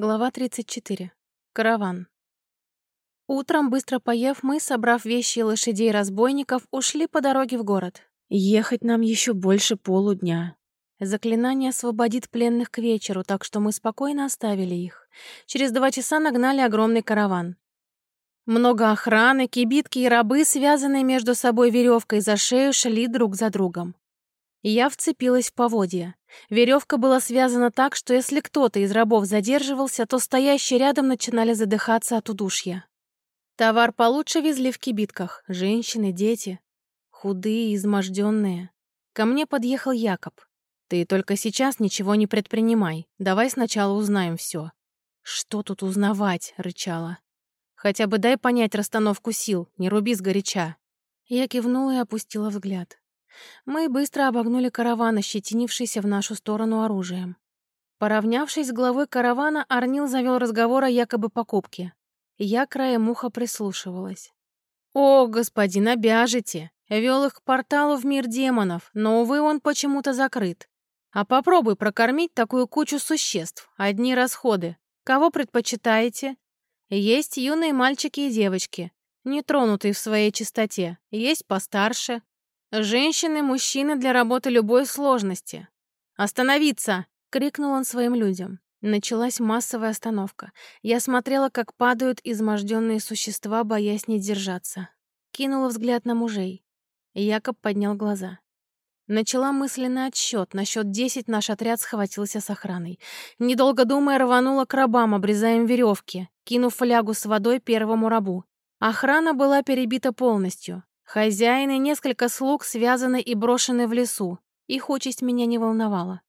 Глава 34. Караван. Утром, быстро поев, мы, собрав вещи и лошадей разбойников, ушли по дороге в город. Ехать нам еще больше полудня. Заклинание освободит пленных к вечеру, так что мы спокойно оставили их. Через два часа нагнали огромный караван. Много охраны, кибитки и рабы, связанные между собой веревкой за шею, шли друг за другом. Я вцепилась в поводья. Веревка была связана так, что если кто-то из рабов задерживался, то стоящие рядом начинали задыхаться от удушья. Товар получше везли в кибитках. Женщины, дети. Худые, изможденные. Ко мне подъехал Якоб. «Ты только сейчас ничего не предпринимай. Давай сначала узнаем все». «Что тут узнавать?» — рычала. «Хотя бы дай понять расстановку сил, не руби сгоряча». Я кивнула и опустила взгляд. Мы быстро обогнули караван, ощетинившийся в нашу сторону оружием. Поравнявшись с главой каравана, Арнил завел разговор о якобы покупке. Я краем уха прислушивалась. «О, господин, обяжете! Вел их к порталу в мир демонов, но, увы, он почему-то закрыт. А попробуй прокормить такую кучу существ. Одни расходы. Кого предпочитаете? Есть юные мальчики и девочки, нетронутые в своей чистоте. Есть постарше, Женщины, мужчины для работы любой сложности. «Остановиться!» — крикнул он своим людям. Началась массовая остановка. Я смотрела, как падают изможденные существа, боясь не держаться. Кинула взгляд на мужей. Якоб поднял глаза. Начала мысленный отсчет. На счет десять наш отряд схватился с охраной. Недолго думая, рванула к рабам, обрезая им веревки, кинув флягу с водой первому рабу. Охрана была перебита полностью. Хозяин и несколько слуг связаны и брошены в лесу. Их участь меня не волновала.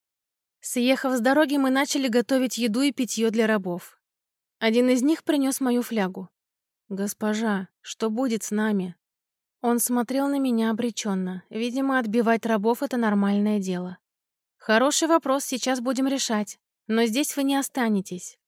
Съехав с дороги, мы начали готовить еду и питье для рабов. Один из них принес мою флягу. «Госпожа, что будет с нами?» Он смотрел на меня обреченно. Видимо, отбивать рабов — это нормальное дело. «Хороший вопрос, сейчас будем решать. Но здесь вы не останетесь».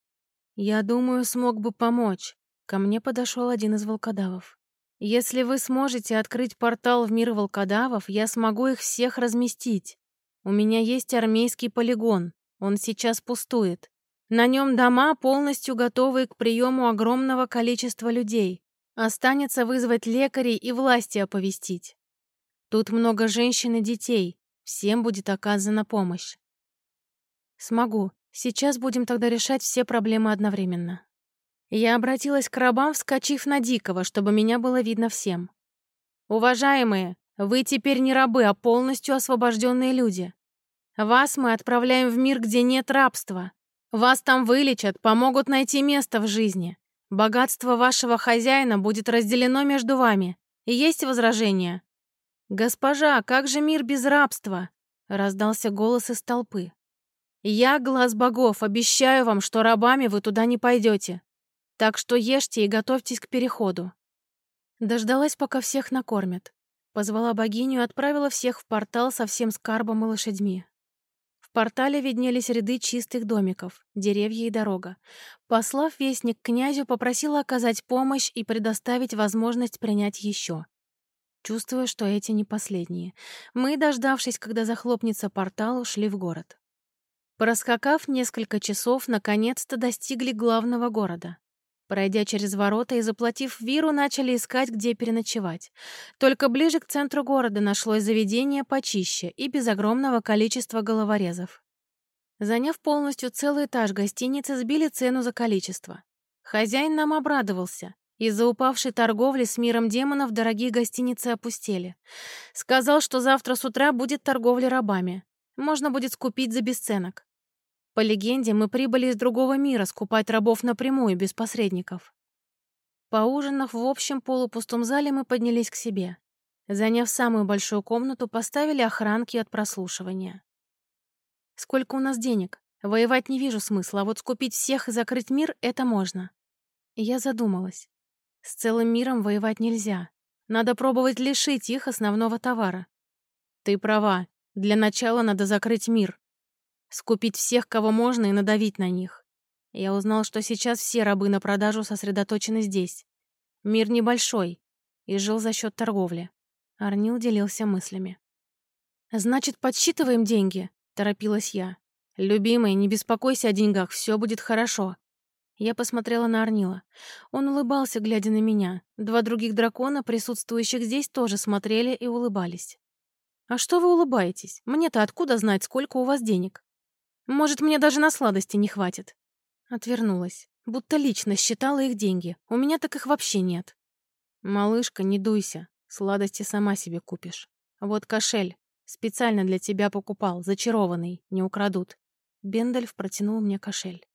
«Я думаю, смог бы помочь». Ко мне подошел один из волкодавов. Если вы сможете открыть портал в мир волкодавов, я смогу их всех разместить. У меня есть армейский полигон. Он сейчас пустует. На нем дома, полностью готовые к приему огромного количества людей. Останется вызвать лекарей и власти оповестить. Тут много женщин и детей. Всем будет оказана помощь. Смогу. Сейчас будем тогда решать все проблемы одновременно. Я обратилась к рабам, вскочив на Дикого, чтобы меня было видно всем. «Уважаемые, вы теперь не рабы, а полностью освобожденные люди. Вас мы отправляем в мир, где нет рабства. Вас там вылечат, помогут найти место в жизни. Богатство вашего хозяина будет разделено между вами. Есть возражения?» «Госпожа, как же мир без рабства?» — раздался голос из толпы. «Я, глаз богов, обещаю вам, что рабами вы туда не пойдете. Так что ешьте и готовьтесь к переходу. Дождалась, пока всех накормят. Позвала богиню и отправила всех в портал со всем скарбом и лошадьми. В портале виднелись ряды чистых домиков, деревья и дорога. Послав вестник князю, попросила оказать помощь и предоставить возможность принять еще. Чувствуя, что эти не последние. Мы, дождавшись, когда захлопнется портал, ушли в город. Проскакав несколько часов, наконец-то достигли главного города. Пройдя через ворота и заплатив виру, начали искать, где переночевать. Только ближе к центру города нашлось заведение почище и без огромного количества головорезов. Заняв полностью целый этаж гостиницы, сбили цену за количество. Хозяин нам обрадовался. Из-за упавшей торговли с миром демонов дорогие гостиницы опустели. Сказал, что завтра с утра будет торговля рабами. Можно будет скупить за бесценок. По легенде, мы прибыли из другого мира скупать рабов напрямую, без посредников. Поужинав в общем полупустом зале, мы поднялись к себе. Заняв самую большую комнату, поставили охранки от прослушивания. «Сколько у нас денег? Воевать не вижу смысла, а вот скупить всех и закрыть мир — это можно». я задумалась. С целым миром воевать нельзя. Надо пробовать лишить их основного товара. Ты права. Для начала надо закрыть мир. Скупить всех, кого можно, и надавить на них. Я узнал, что сейчас все рабы на продажу сосредоточены здесь. Мир небольшой и жил за счет торговли. Арнил делился мыслями. «Значит, подсчитываем деньги?» — торопилась я. «Любимый, не беспокойся о деньгах, все будет хорошо. Я посмотрела на Арнила. Он улыбался, глядя на меня. Два других дракона, присутствующих здесь, тоже смотрели и улыбались. «А что вы улыбаетесь? Мне-то откуда знать, сколько у вас денег? Может, мне даже на сладости не хватит?» Отвернулась. Будто лично считала их деньги. У меня так их вообще нет. «Малышка, не дуйся. Сладости сама себе купишь. Вот кошель. Специально для тебя покупал, зачарованный, не украдут». Бендальф протянул мне кошель.